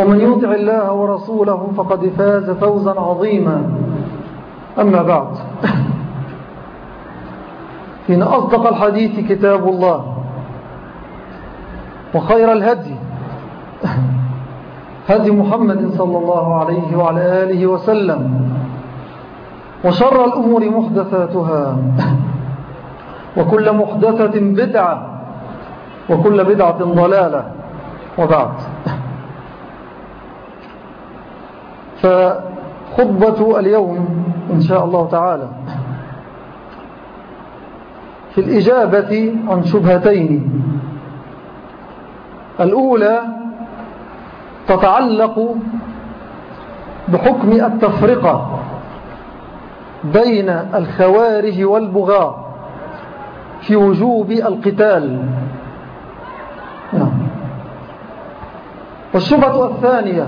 ومن يطع الله ورسوله فقد فاز فوزا عظيما. أما بعد. إن أصدق الحديث كتاب الله وخير الهدي هدي محمد صلى الله عليه وعلى آله وسلم وشر الأمور محدثاتها وكل محدثة بدعة وكل بدعة ضلالة. وبعد. فخطبة اليوم إن شاء الله تعالى في الإجابة عن شبهتين. الأولى تتعلق بحكم التفرقة بين الخوارج والبغاة في وجوب القتال. نعم. والشبهة الثانية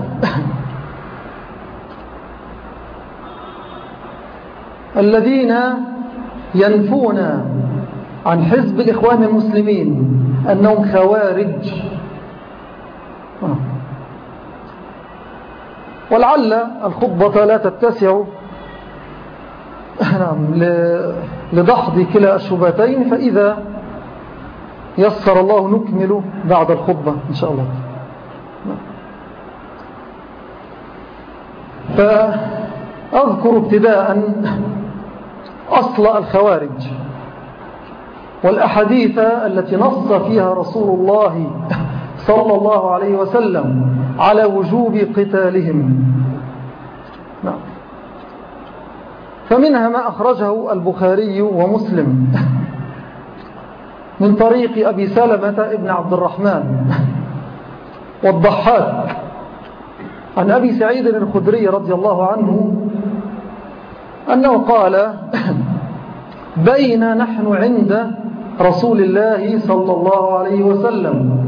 الذين ينفون عن حزب الإخوان المسلمين أنهم خوارج. ولعل الخطبة لا تتسع نعم لدحض كلا الشبهتين فإذا يسر الله نكمل بعد الخطبة إن شاء الله. فأذكر ابتداء أصل الخوارج والأحاديث التي نص فيها رسول الله صلى الله عليه وسلم على وجوب قتالهم. نعم. فمنها ما أخرجه البخاري ومسلم من طريق أبي سلمة ابن عبد الرحمن والضحاك. عن أبي سعيد الخدري رضي الله عنه أنه قال بين نحن عند رسول الله صلى الله عليه وسلم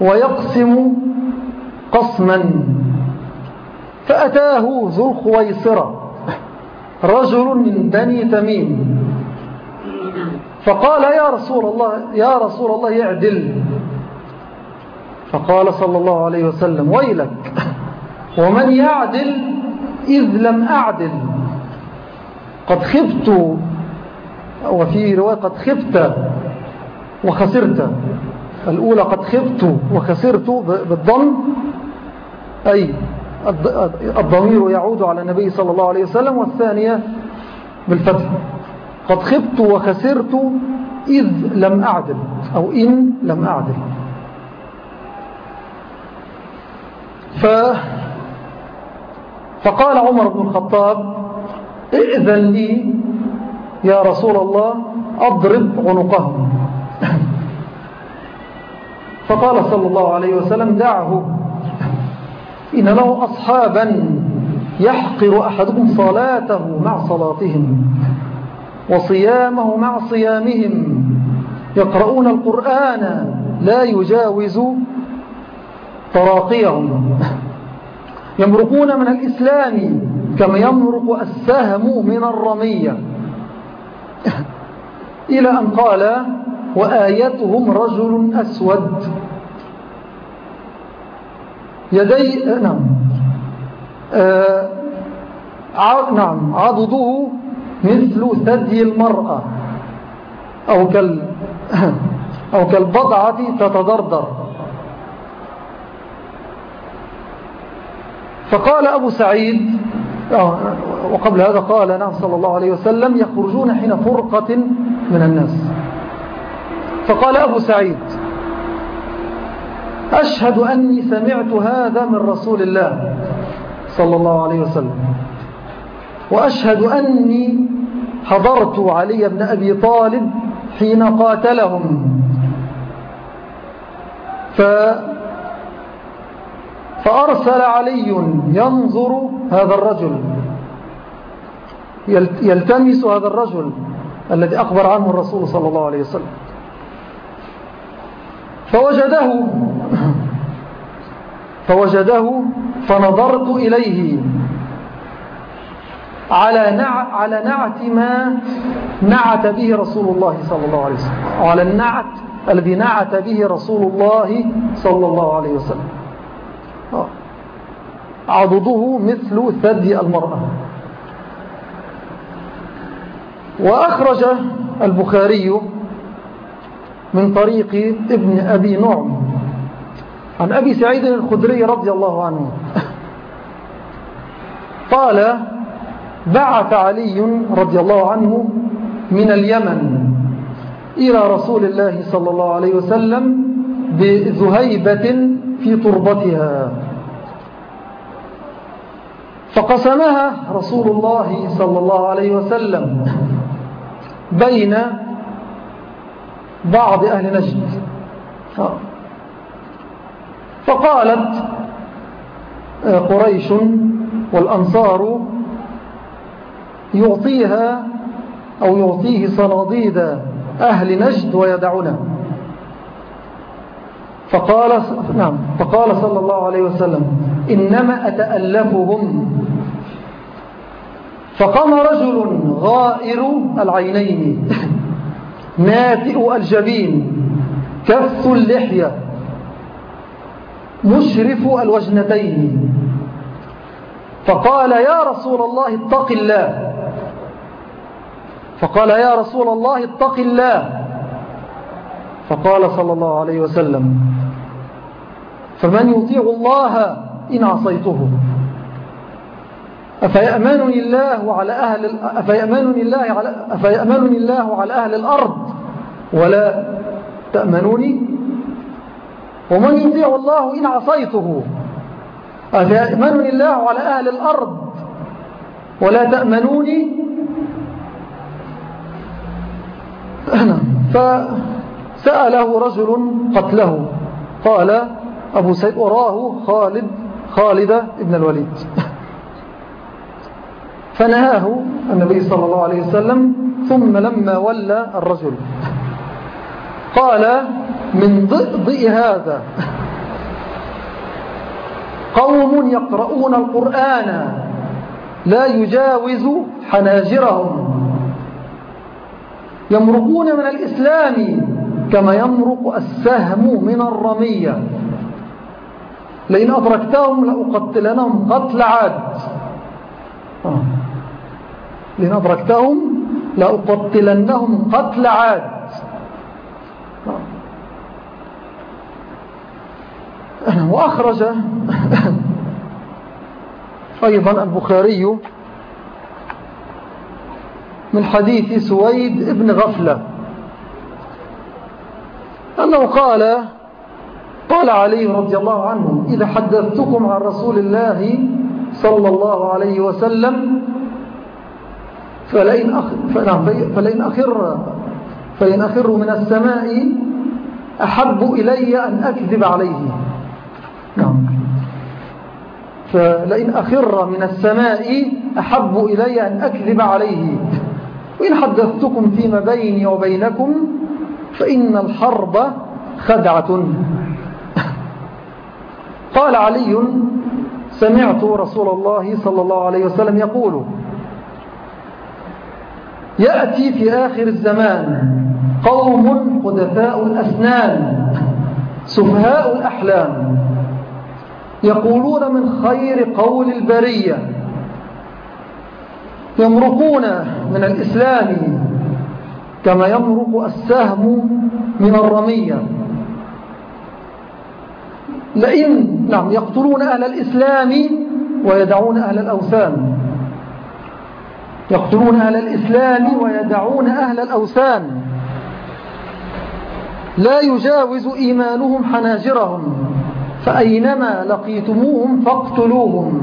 ويقسم قسما فأتاه ذو الخويصرة رجل من بني تميم. فقال يا رسول الله يا رسول الله اعدل. فقال صلى الله عليه وسلم ويلك ومن يعدل إذ لم أعدل. قد خبت وفي رواية قد خبت وخسرت. الأولى قد خبت وخسرت بالضم أي الضمير يعود على النبي صلى الله عليه وسلم والثانية بالفتح. قد خبت وخسرت إذ لم أعدل أو إن لم أعدل. ف فقال عمر بن الخطاب ائذن لي يا رسول الله أضرب عنقهم فقال صلى الله عليه وسلم دعه إن له أصحابا يحقر أحدكم صلاته مع صلاتهم وصيامه مع صيامهم يقرؤون القرآن لا يجاوز تراقيهم. يمرقون من الإسلام كما يمرق السهم من الرمية. إلى أن قال وآيتهم رجل أسود. يدي نعم. آه نعم عضده مثل ثدي المرأة أو, كال أو كالبضعة تتدردر فقال أبو سعيد آه، وقبل هذا قال نعم صلى الله عليه وسلم يخرجون حين فرقة من الناس. فقال أبو سعيد أشهد أني سمعت هذا من رسول الله صلى الله عليه وسلم وأشهد أني حضرت علي بن أبي طالب حين قاتلهم. ف فأرسل علي ينظر هذا الرجل. يلتمس هذا الرجل الذي أخبر عنه الرسول صلى الله عليه وسلم. فوجده فوجده فنظرت إليه على نع على نعت ما نعت به رسول الله صلى الله عليه وسلم. وعلى النعت الذي نعت به رسول الله صلى الله عليه وسلم. عضده مثل ثدي المرأة. وأخرج البخاري من طريق ابن أبي نعم. عن أبي سعيد الخدري رضي الله عنه. قال بعث علي رضي الله عنه من اليمن إلى رسول الله صلى الله عليه وسلم بذهيبة في تربتها. فقسمها رسول الله صلى الله عليه وسلم بين بعض أهل نجد. فقالت قريش والأنصار يعطيها أو يعطيه صناديد أهل نجد ويدعنا فقال, نعم فقال صلى الله عليه وسلم إنما أتألفهم. فقام رجل غائر العينين ناتئ الجبين كف اللحية مشرف الوجنتين. فقال يا رسول الله اتق الله. فقال يا رسول الله اتق الله. فقال صلى الله عليه وسلم فمن يطيع الله إن عصيته؟ أفيأمنني الله على أهل أفيأمنني الله على أفيأمنني الله على أهل الأرض ولا تأمنوني؟ ومن يطيع الله إن عصيته؟ أفيأمنني الله على أهل الأرض ولا تأمنوني؟ فسأله رجل قتله. قال أبو سيد وراه خالد خالد ابن الوليد. فنهاه النبي صلى الله عليه وسلم ثم لما ولى الرجل. قال من ضئضئ هذا. قوم يقرؤون القرآن لا يجاوز حناجرهم. يمرقون من الإسلام. كما يمرق السهم من الرمية لئن أدركتهم لأقتلنهم قتل عاد آه. لئن أدركتهم لأقتلنهم قتل عاد آه. وأخرج أيضا البخاري من حديث سويد ابن غفلة أنه قال قال علي رضي الله عنه إذا حدثتكم عن رسول الله صلى الله عليه وسلم فلئن, أخ... فنعم فلئن, أخر فإن أخر من السماء أحب إلي أن أكذب عليه. نعم. فلئن أخر من السماء أحب إلي أن أكذب عليه. وإن حدثتكم فيما بيني وبينكم فإن الحرب خدعة. قال علي سمعت رسول الله صلى الله عليه وسلم يقول يأتي في آخر الزمان قوم قدفاء الأسنان سفهاء الأحلام يقولون من خير قول البرية يمرقون من الإسلام كما يمرق السهم من الرمية. لئن نعم يقتلون أهل الإسلام ويدعون أهل الأوثان. يقتلون أهل الإسلام ويدعون أهل الأوثان. لا يجاوز إيمانهم حناجرهم. فأينما لقيتموهم فاقتلوهم.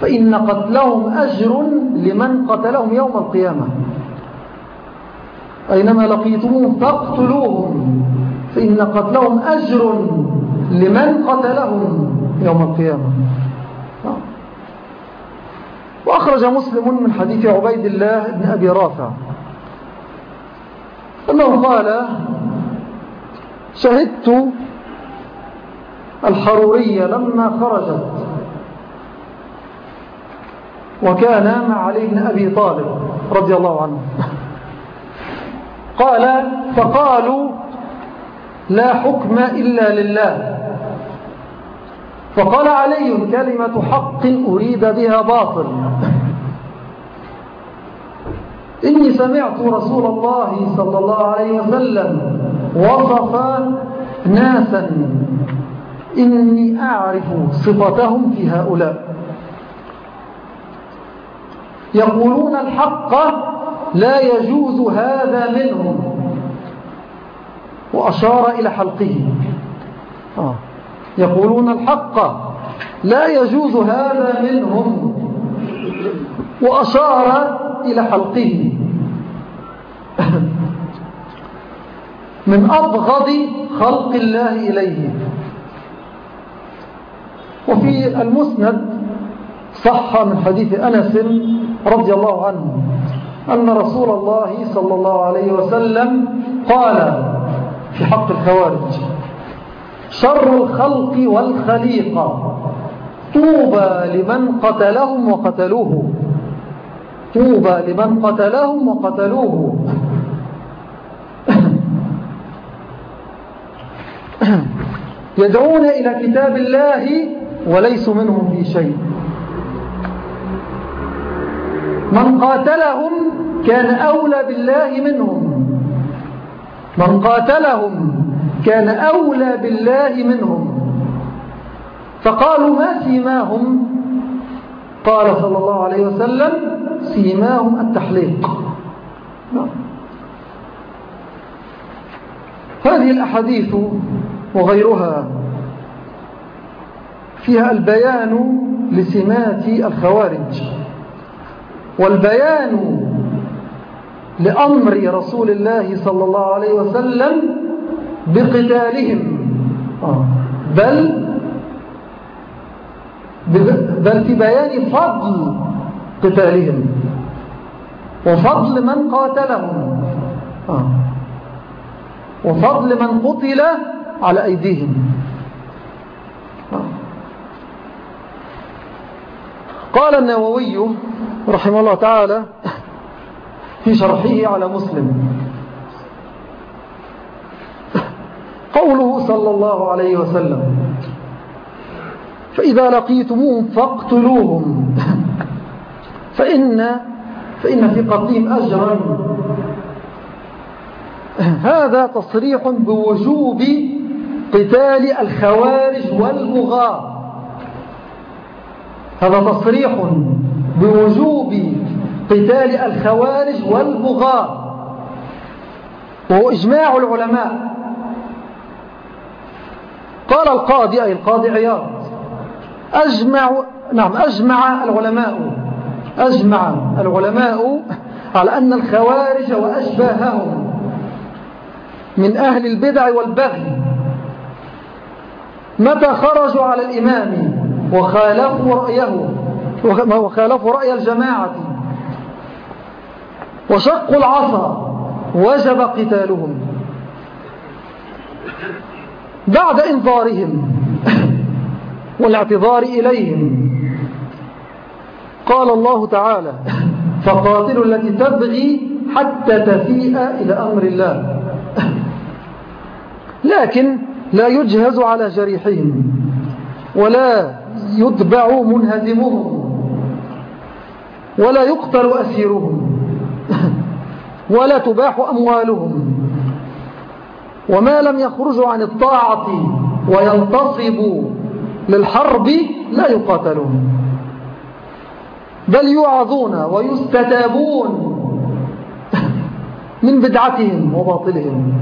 فإن قتلهم أجر لمن قتلهم يوم القيامة. أينما لقيتموهم فاقتلوهم فإن قتلهم أجر لمن قتلهم يوم القيامة. وأخرج مسلم من حديث عبيد الله بن أبي رافع أنه قال شهدت الحرورية لما خرجت وكان مع علي بن أبي طالب رضي الله عنه. قال فقالوا لا حكم إلا لله. فقال علي كلمة حق أريد بها باطل. إني سمعت رسول الله صلى الله عليه وسلم وصف ناسا. إني أعرف صفتهم في هؤلاء. يقولون الحق لا يجوز هذا منهم. وأشار إلى حلقه. آه. يقولون الحق. لا يجوز هذا منهم. وأشار إلى حلقه. من أبغض خلق الله إليه. وفي المسند صح من حديث أنس رضي الله عنه. أن رسول الله صلى الله عليه وسلم قال في حق الخوارج شر الخلق والخليقة طوبى لمن قتلهم وقتلوه طوبى لمن قتلهم وقتلوه. يدعون إلى كتاب الله وليسوا منهم في شيء. من قاتلهم كان أولى بالله منهم. من قاتلهم كان أولى بالله منهم. فقالوا ما سيماهم؟ قال صلى الله عليه وسلم سيماهم التحليق. هذه الأحاديث وغيرها فيها البيان لسمات الخوارج. والبيان لأمر رسول الله صلى الله عليه وسلم بقتالهم آه. بل بل في بيان فضل قتالهم وفضل من قاتلهم آه. وفضل من قتل على أيديهم آه. قال النووي رحمه الله تعالى في شرحه على مسلم. قوله صلى الله عليه وسلم فإذا لقيتموهم فاقتلوهم. فإن, فإن في قتلهم أجرا. هذا تصريح بوجوب قتال الخوارج والبغاة. هذا تصريح بوجوب قتال الخوارج والبغاة. وهو إجماع العلماء. قال القاضي أي القاضي عياض أجمع نعم أجمع العلماء أجمع العلماء على أن الخوارج وأشباههم من أهل البدع والبغي. متى خرجوا على الإمام وخالفوا رأيه وخالفوا رأي الجماعة؟ وشقوا العصا وجب قتالهم. بعد إنظارهم والاعتذار إليهم قال الله تعالى فقاتلوا التي تبغي حتى تفيء إلى أمر الله. لكن لا يجهز على جريحهم ولا يتبع منهزمهم ولا يقتل أسيرهم. ولا تباح أموالهم وما لم يخرجوا عن الطاعة وينتصبوا للحرب لا يقاتلون بل يعظون ويستتابون من بدعتهم وباطلهم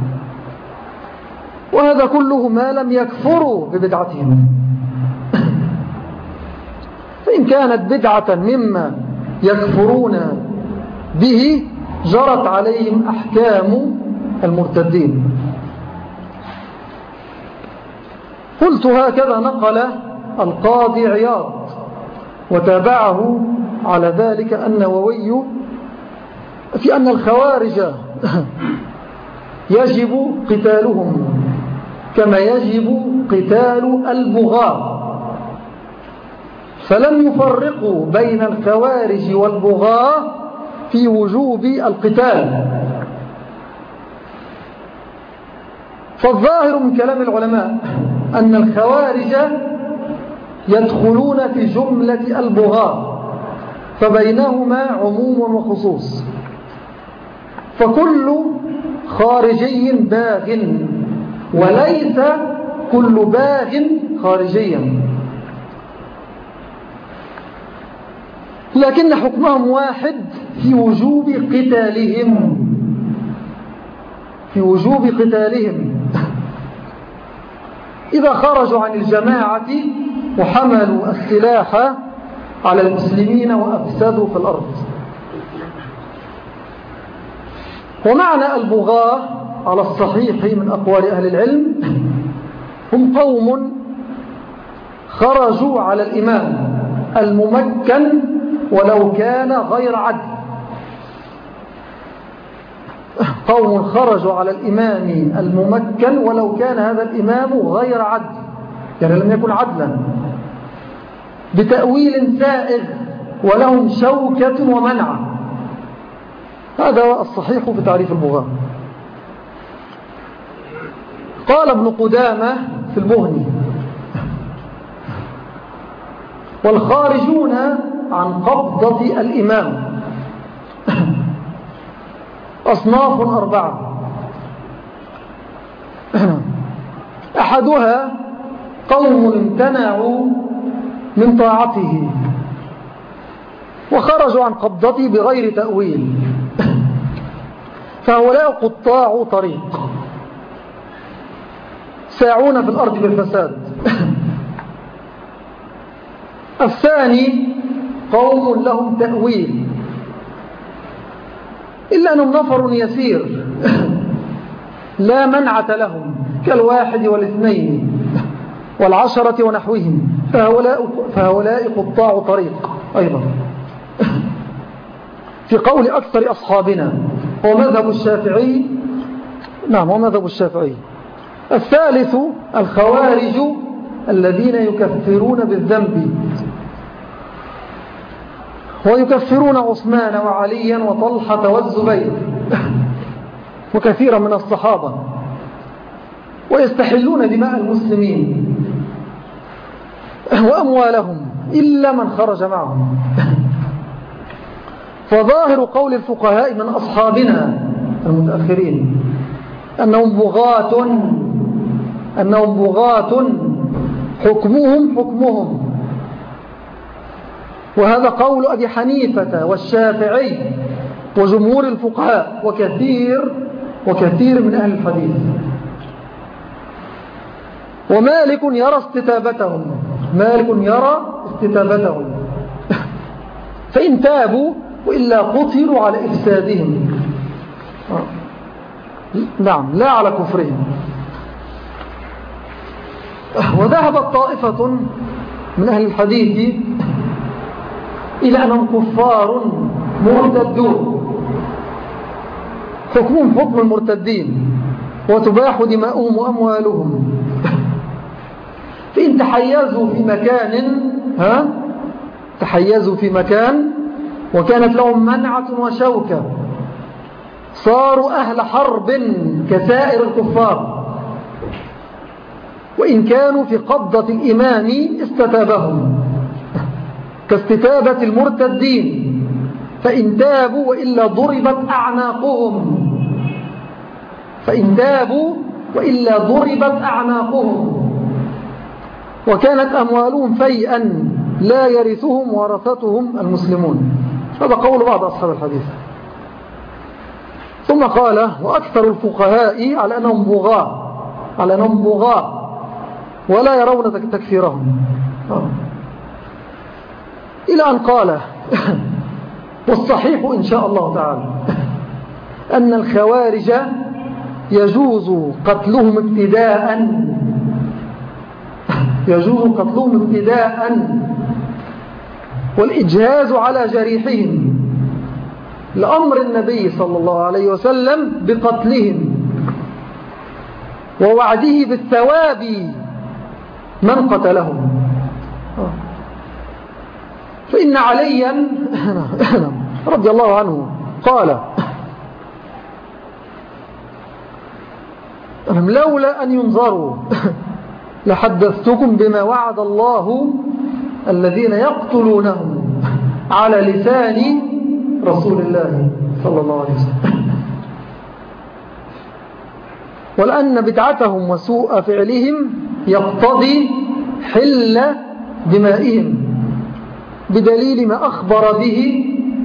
وهذا كله ما لم يكفروا ببدعتهم فإن كانت بدعة مما يكفرون به جرت عليهم أحكام المرتدين. قلت هكذا نقل القاضي عياض وتابعه على ذلك النووي في أن الخوارج يجب قتالهم كما يجب قتال البغاة. فلم يفرقوا بين الخوارج والبغاة في وجوب القتال. فالظاهر من كلام العلماء أن الخوارج يدخلون في جملة البغاة فبينهما عموم وخصوص. فكل خارجي باغ وليس كل باغ خارجيا. لكن حكمهم واحد في وجوب قتالهم. في وجوب قتالهم. إذا خرجوا عن الجماعة وحملوا السلاح على المسلمين وأفسدوا في الأرض. ومعنى البغاة على الصحيح من أقوال أهل العلم هم قوم خرجوا على الإمام الممكن ولو كان غير عدل. قوم خرجوا على الإمام الممكن ولو كان هذا الإمام غير عدل. يعني لم يكن عدلا. بتأويل سائغ ولهم شوكة ومنع. هذا الصحيح في تعريف البغاء قال ابن قدامة في المهني والخارجون عن قبضة الإمام. أصناف أربعة. أحدها قوم امتنعوا من طاعته وخرجوا عن قبضته بغير تأويل. فهؤلاء قطاع طريق. ساعون في الأرض بالفساد. الثاني قوم لهم تأويل. إلا أنهم نفر يسير. لا منعة لهم كالواحد والاثنين والعشرة ونحوهم. فهؤلاء, فهؤلاء قطاع طريق أيضا. في قول أكثر أصحابنا هو مذهب الشافعي. نعم هو مذهب الشافعي. الثالث الخوارج الذين يكفرون بالذنب. ويكفرون عثمان وعليا وطلحة والزبير وكثيرا من الصحابة. ويستحلون دماء المسلمين وأموالهم إلا من خرج معهم. فظاهر قول الفقهاء من أصحابنا المتأخرين أنهم بغاة أنهم بغاة حكمهم حكمهم. وهذا قول أبي حنيفة والشافعي وجمهور الفقهاء وكثير وكثير من أهل الحديث. ومالك يرى استتابتهم. مالك يرى استتابتهم. فإن تابوا وإلا قتلوا على إفسادهم. نعم لا على كفرهم. وذهبت طائفة من أهل الحديث إلى أنهم كفار مرتدون. حكمهم حكم المرتدين وتباح دماؤهم وأموالهم. فإن تحيزوا في مكان ها؟ تحيزوا في مكان وكانت لهم منعة وشوكة. صاروا أهل حرب كسائر الكفار. وإن كانوا في قبضة الإمام استتابهم. كاستتابة المرتدين فإن تابوا وإلا ضربت أعناقهم. فإن تابوا وإلا ضربت أعناقهم. وكانت أموالهم فيئا لا يرثهم ورثتهم المسلمون. هذا قول بعض أصحاب الحديث. ثم قال وأكثر الفقهاء على أنهم بغاء على أنهم بغاء ولا يرون تكفيرهم. إلى أن قال والصحيح إن شاء الله تعالى أن الخوارج يجوز قتلهم ابتداء يجوز قتلهم ابتداء والإجهاز على جريحهم لأمر النبي صلى الله عليه وسلم بقتلهم ووعده بالثواب من قتلهم. فإن عليا رضي الله عنه قال لولا أن ينظروا لحدثتكم بما وعد الله الذين يقتلونهم على لسان رسول الله صلى الله عليه وسلم. ولأن بدعتهم وسوء فعلهم يقتضي حل دمائهم. بدليل ما أخبر به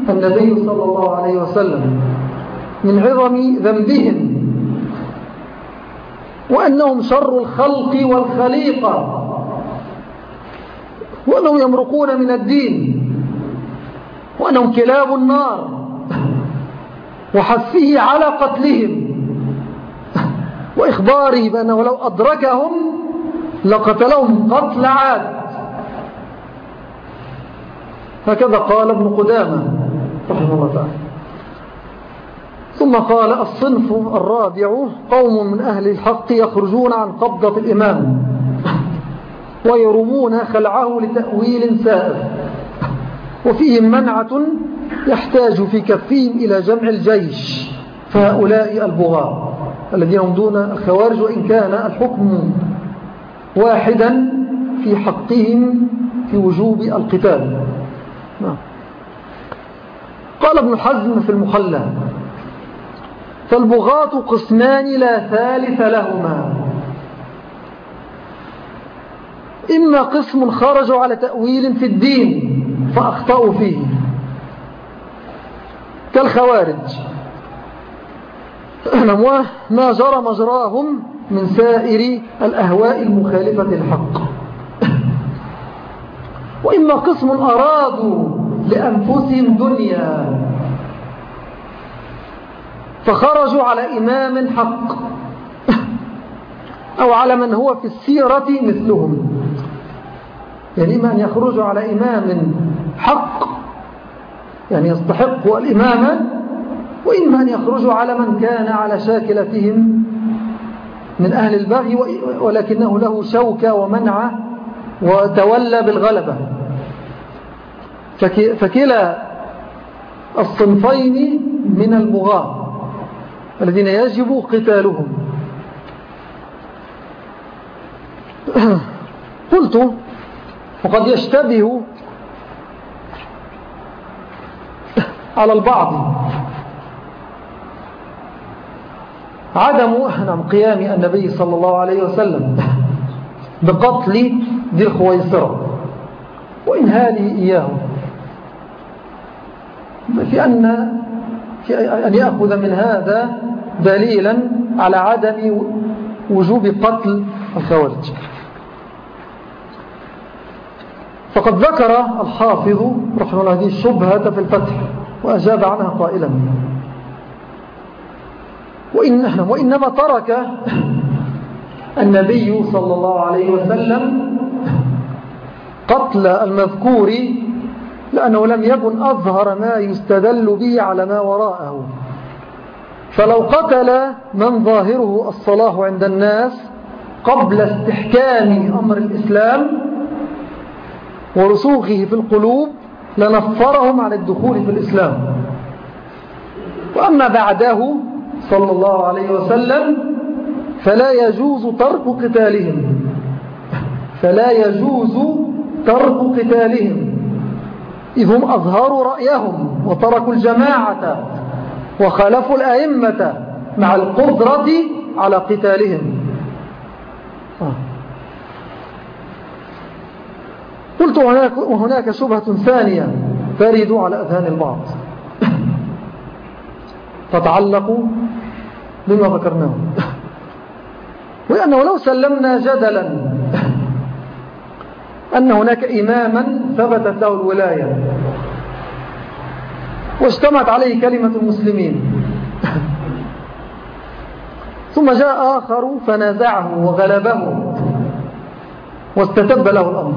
النبي صلى الله عليه وسلم من عظم ذنبهم وأنهم شر الخلق والخليقة وأنهم يمرقون من الدين وأنهم كلاب النار وحثه على قتلهم وإخباره بأنه لو أدركهم لقتلهم قتل عاد. هكذا قال ابن قدامة رحمه الله تعالى ثم قال الصنف الرابع قوم من أهل الحق يخرجون عن قبضة الإمام ويرمون خلعه لتأويل سائر وفيهم منعة يحتاج في كفهم إلى جمع الجيش فهؤلاء البغاء الذين هم دون الخوارج وإن كان الحكم واحدا في حقهم في وجوب القتال. قال ابن حزم في المخلى فالبغاة قسمان لا ثالث لهما. إما قسم خرجوا على تأويل في الدين فأخطأوا فيه. كالخوارج ما جرى مجراهم من سائر الأهواء المخالفة للحق. وإما قسم أرادوا لأنفسهم دنيا. فخرجوا على إمام حق أو على من هو في السيرة مثلهم. يعني إما أن يخرجوا على إمام حق. يعني يستحق الإمامة وإما أن يخرجوا على من كان على شاكلتهم من أهل البغي ولكنه له شوكة ومنع وتولى بالغلبة. فكلا الصنفين من البغاة الذين يجب قتالهم. قلت وقد يشتبه على البعض عدم نعم قيام النبي صلى الله عليه وسلم بقتل ذي الخويصرة. وإنهاله إياه في أن, في أن يأخذ من هذا دليلا على عدم وجوب قتل الخوارج فقد ذكر الحافظ رحمه الله هذه الشبهة في الفتح وأجاب عنها قائلا. وإن وإنما ترك النبي صلى الله عليه وسلم قتل المذكور لأنه لم يكن أظهر ما يستدل به على ما وراءه. فلو قتل من ظاهره الصلاح عند الناس قبل استحكام أمر الإسلام ورسوخه في القلوب لنفرهم على الدخول في الإسلام. وأما بعده صلى الله عليه وسلم فلا يجوز ترك قتالهم. فلا يجوز ترك قتالهم. إذ هم أظهروا رأيهم وتركوا الجماعة وخالفوا الأئمة مع القدرة على قتالهم. آه. قلت وهناك, وهناك شبهة ثانية ترد على أذهان البعض. تتعلق بما ذكرناه. وأنه لو سلمنا جدلا أن هناك إماما ثبتت له الولاية. واجتمعت عليه كلمة المسلمين. ثم جاء آخر فنازعه وغلبه. واستتب له الأمر.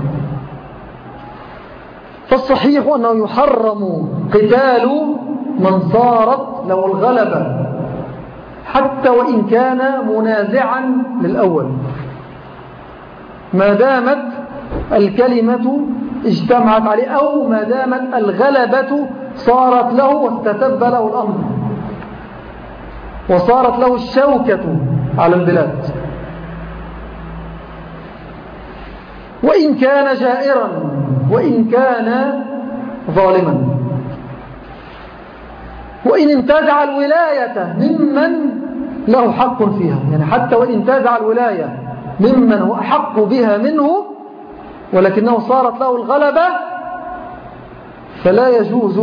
فالصحيح أنه يحرم قتال من صارت له الغلبة. حتى وإن كان منازعا للأول. ما دامت الكلمة اجتمعت عليه أو ما دامت الغلبة صارت له واستتب له الأمر. وصارت له الشوكة على البلاد. وإن كان جائرا وإن كان ظالما. وإن انتزع الولاية ممن له حق فيها. يعني حتى وإن انتزع الولاية ممن هو أحق بها منه ولكنه صارت له الغلبة فلا يجوز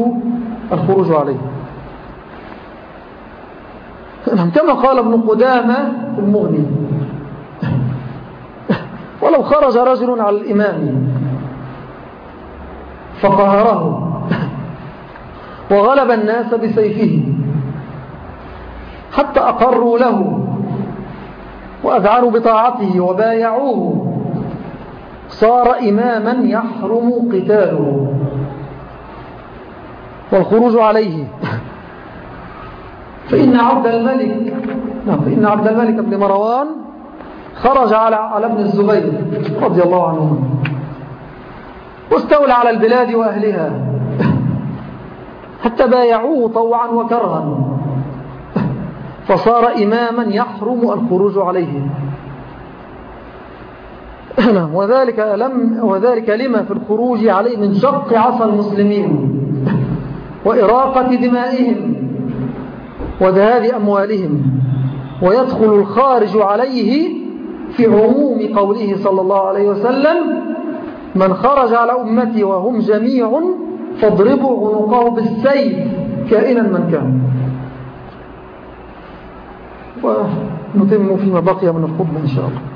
الخروج عليه. نعم، كما قال ابن قدامة المغني. ولو خرج رجل على الإمام فقهره وغلب الناس بسيفه حتى أقروا له وأذعنوا بطاعته وبايعوه. صار إماما يحرم قتاله. والخروج عليه. فإن عبد الملك نعم فإن عبد الملك بن مروان خرج على على ابن الزبير رضي الله عنه واستولى على البلاد وأهلها. حتى بايعوه طوعا وكرها. فصار إماما يحرم الخروج عليه. وذلك, لم وذلك لما في الخروج عليه من شق عصا المسلمين وإراقة دمائهم وذهاب أموالهم ويدخل الخارج عليه في عموم قوله صلى الله عليه وسلم من خرج على أمتي وهم جميع فاضربوا عنقه بالسيف كائنا من كان. ونتم فيما بقي من الخطبة إن شاء الله.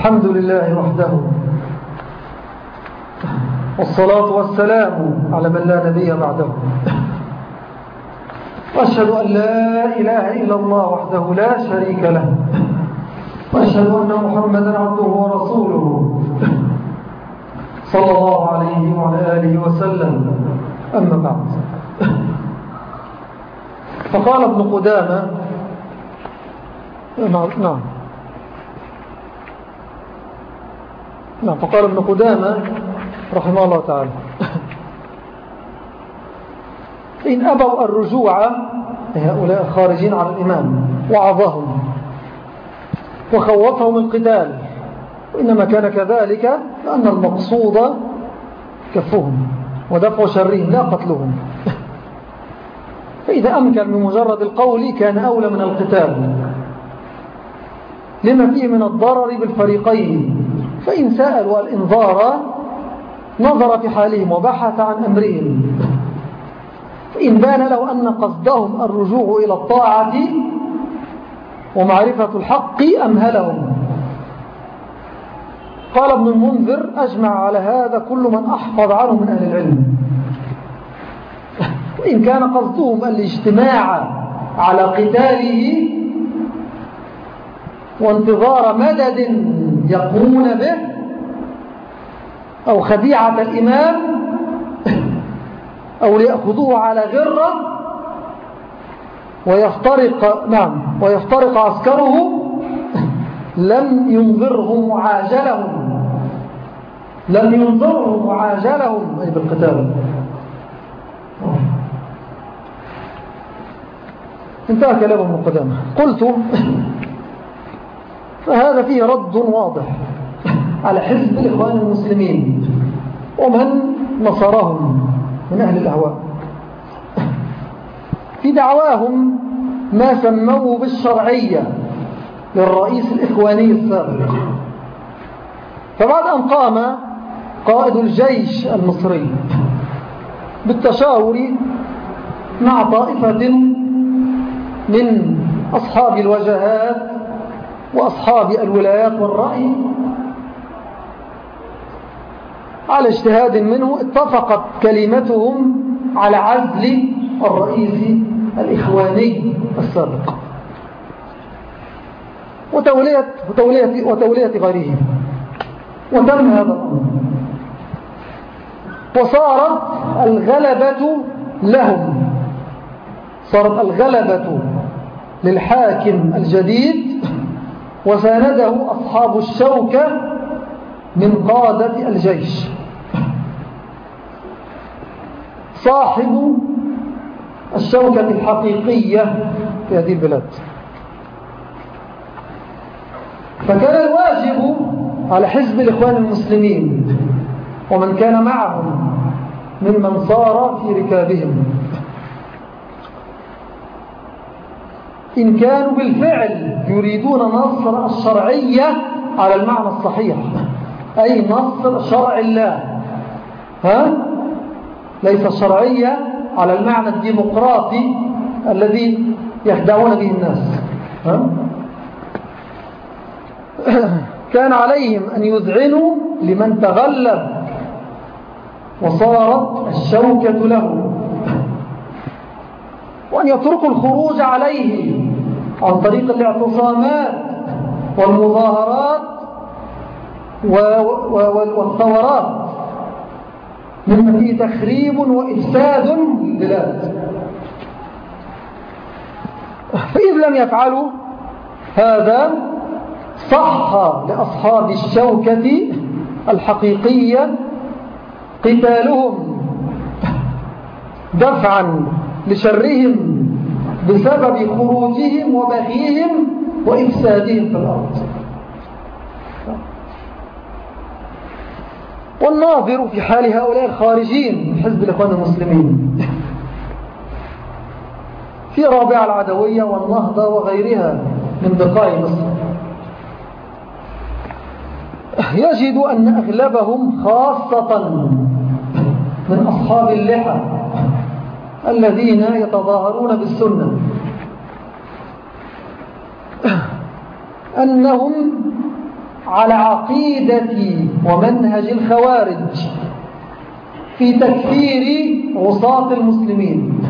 الحمد لله وحده. والصلاة والسلام على من لا نبي بعده. وأشهد أن لا إله إلا الله وحده لا شريك له. وأشهد أن محمدا عبده ورسوله. صلى الله عليه وعلى آله وسلم. أما بعد. فقال ابن قدامة نعم نعم فقال ابن قدامة رحمه الله تعالى. إن أبوا الرجوع هؤلاء الخارجين على الإمام وعظهم وخوفهم القتال وإنما كان كذلك لأن المقصود كفهم ودفع شرهم لا قتلهم. فإذا أمكن من مجرد القول كان أولى من القتال. لما فيه من الضرر بالفريقين. فإن سألوا الإنظار نظر في حالهم وبحث عن أمرهم. فإن بان له أن قصدهم الرجوع إلى الطاعة ومعرفة الحق أمهلهم. قال ابن المنذر أجمع على هذا كل من أحفظ عنه من أهل العلم. وإن كان قصدهم الاجتماع على قتاله وانتظار مدد يقومون به أو خديعة الإمام أو ليأخذوه على غرة ويفترق نعم ويفترق عسكره لم ينظرهم معاجلهم لم ينظرهم معاجلهم أي بالقتال. انتهى كلام المقدمة قلت فهذا فيه رد واضح على حزب الإخوان المسلمين ومن نصرهم من أهل الأهواء في دعواهم ما سموه بالشرعية للرئيس الإخواني السابق فبعد أن قام قائد الجيش المصري بالتشاور مع طائفة من أصحاب الوجهات وأصحاب الولايات والرأي. على اجتهاد منه اتفقت كلمتهم على عزل الرئيس الإخواني السابق. وتولية, وتولية, وتولية غيره وتم هذا الأمر. وصارت الغلبة لهم. صارت الغلبة للحاكم الجديد وسانده أصحاب الشوكة من قادة الجيش. صاحب الشوكة الحقيقية في هذه البلاد. فكان الواجب على حزب الإخوان المسلمين ومن كان معهم ممن صار في ركابهم إن كانوا بالفعل يريدون نصر الشرعية على المعنى الصحيح أي نصر شرع الله ها؟ ليس الشرعية على المعنى الديمقراطي الذي يخدعون به الناس ها؟ كان عليهم أن يذعنوا لمن تغلب وصارت الشوكة له وأن يتركوا الخروج عليه عن طريق الاعتصامات والمظاهرات والثورات. مما فيه تخريب وإفساد للبلاد. فإذ لم يفعلوا هذا صح لأصحاب الشوكة الحقيقية قتالهم دفعا لشرهم بسبب خروجهم وبغيهم وإفسادهم في الأرض. والناظر في حال هؤلاء الخارجين من حزب الإخوان المسلمين. في رابعة العدوية والنهضة وغيرها من بقاء مصر. يجد أن أغلبهم خاصة من أصحاب اللحى. الذين يتظاهرون بالسنة. أنهم على عقيدة ومنهج الخوارج في تكفير عصاة المسلمين.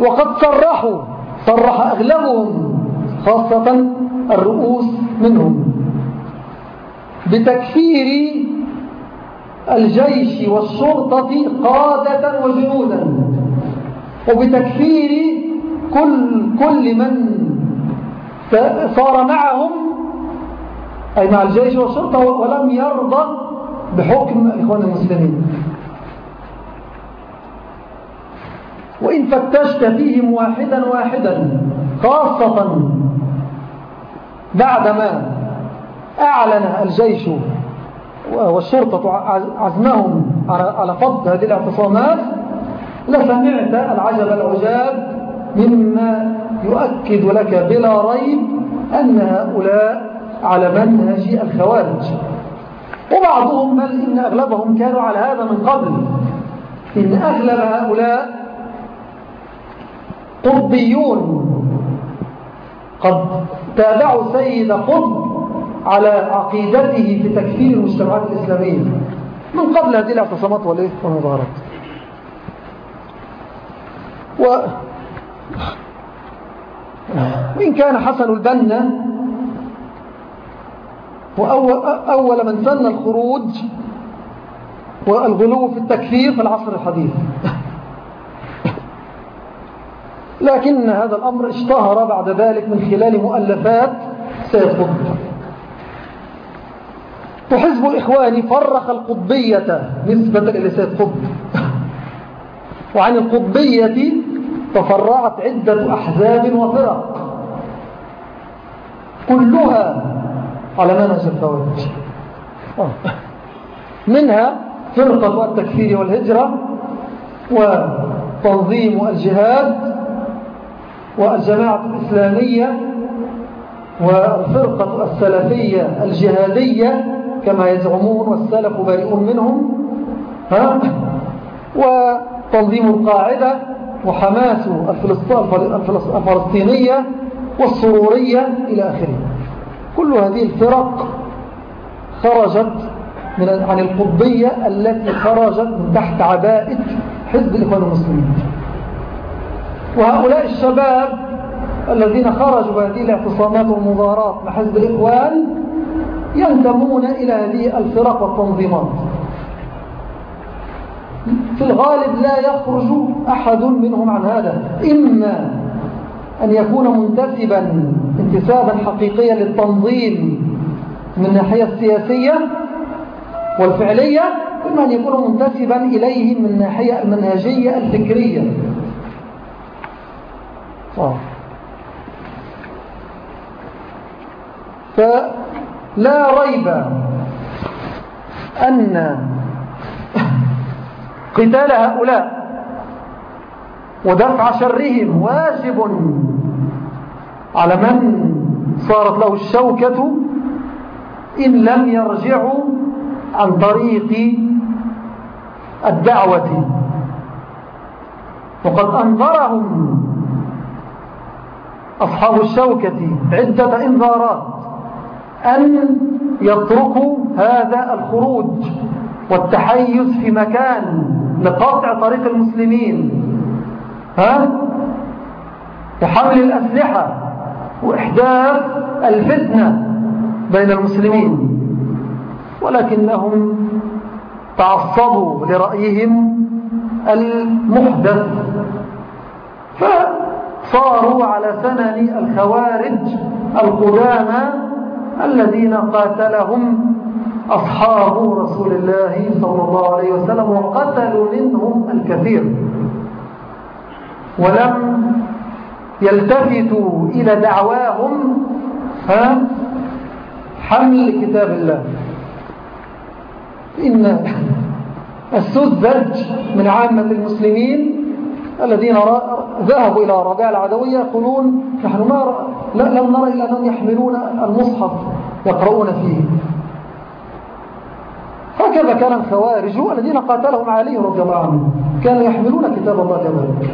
وقد صرحوا صرح أغلبهم خاصة الرؤوس منهم بتكفير الجيش والشرطة قادة وجنودا. وبتكفير كل, كل من صار معهم أي مع الجيش والشرطة ولم يرضى بحكم إخوان المسلمين. وإن فتشت فيهم واحدا واحدا خاصة بعدما أعلن الجيش والشرطة عزمهم على فض هذه الاعتصامات لسمعت العجب العجاب مما يؤكد لك بلا ريب أن هؤلاء على منهج الخوارج. وبعضهم بل إن أغلبهم كانوا على هذا من قبل. إن أغلب هؤلاء قطبيون قد تابعوا سيد قطب على عقيدته في تكفير المجتمعات الإسلامية. من قبل هذه الاعتصامات والمظاهرات. و وإن كان حسن البنا وأول من سن الخروج والغلو في التكفير في العصر الحديث. لكن هذا الأمر اشتهر بعد ذلك من خلال مؤلفات سيد قطب. وحزب الإخوان فرق القطبية نسبة إلى سيد قطب وعن القطبية تفرعت عدة أحزاب وفرق. كلها على منهج الخوارج منها فرقة التكفير والهجرة وتنظيم الجهاد والجماعة الإسلامية والفرقة السلفية الجهادية كما يزعمون والسلف بريئون منهم ها؟ وتنظيم القاعدة وحماس الفلسطينية والسرورية إلى آخره. كل هذه الفرق خرجت من عن القطبية التي خرجت من تحت عباءة حزب الإخوان المسلمين. وهؤلاء الشباب الذين خرجوا بهذه الاعتصامات والمظاهرات مع حزب الإخوان ينتمون إلى هذه الفرق والتنظيمات. في الغالب لا يخرج أحد منهم عن هذا. إما أن يكون منتسبا انتسابا حقيقيا للتنظيم من الناحية السياسية والفعلية إما أن يكون منتسبا إليه من الناحية المنهجية الفكرية. آه. فلا ريب أن قتال هؤلاء ودفع شرهم واجب على من صارت له الشوكة إن لم يرجعوا عن طريق الدعوة. وقد أنظرهم أصحاب الشوكة عدة إنذارات أن يتركوا هذا الخروج والتحيز في مكان لقطع طريق المسلمين. ها؟ وحمل الأسلحة وإحداث الفتنة بين المسلمين. ولكنهم تعصبوا لرأيهم المحدث. فصاروا على سنن الخوارج القدامى الذين قاتلهم أصحاب رسول الله صلى الله عليه وسلم وقتلوا منهم الكثير. ولم يلتفتوا إلى دعواهم حمل كتاب الله. إن السذج من عامة المسلمين الذين ذهبوا إلى ربيع العدوية يقولون نحن ما لم نرى إلا أنهم يحملون المصحف يقرؤون فيه. هكذا كان الخوارج الذين قاتلهم علي رضي الله عنه. كانوا يحملون كتاب الله كذلك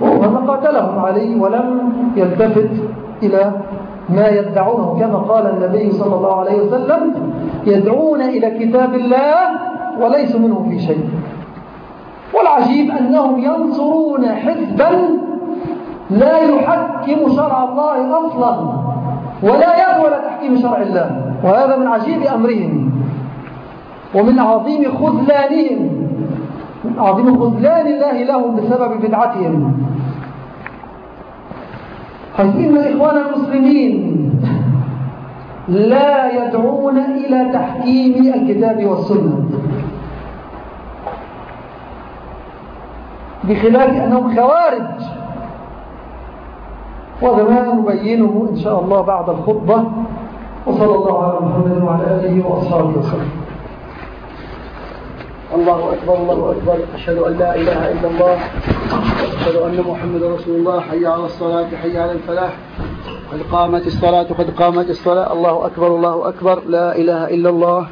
ومن قاتلهم علي ولم يلتفت إلى ما يدعونه. كما قال النبي صلى الله عليه وسلم يدعون إلى كتاب الله وليس منه في شيء. والعجيب أنهم ينصرون حزبا لا يحكم شرع الله أصلا ولا يدعو إلى تحكيم شرع الله. وهذا من عجيب أمرهم ومن عظيم خذلانهم. من عظيم خذلان الله لهم بسبب بدعتهم. حيث إن إخوان المسلمين لا يدعون إلى تحكيم الكتاب والسنة. بخلاف أنهم خوارج. وهذا ما نبينه إن شاء الله بعد الخطبة. وصلى الله على محمد وعلى آله وأصحابه وسلم. الله أكبر الله أكبر. أشهد أن لا إله إلا الله. أشهد أن محمد رسول الله. حي على الصلاة حي على الفلاح. قد قامت الصلاة قد قامت الصلاة. الله أكبر الله أكبر. لا إله إلا الله.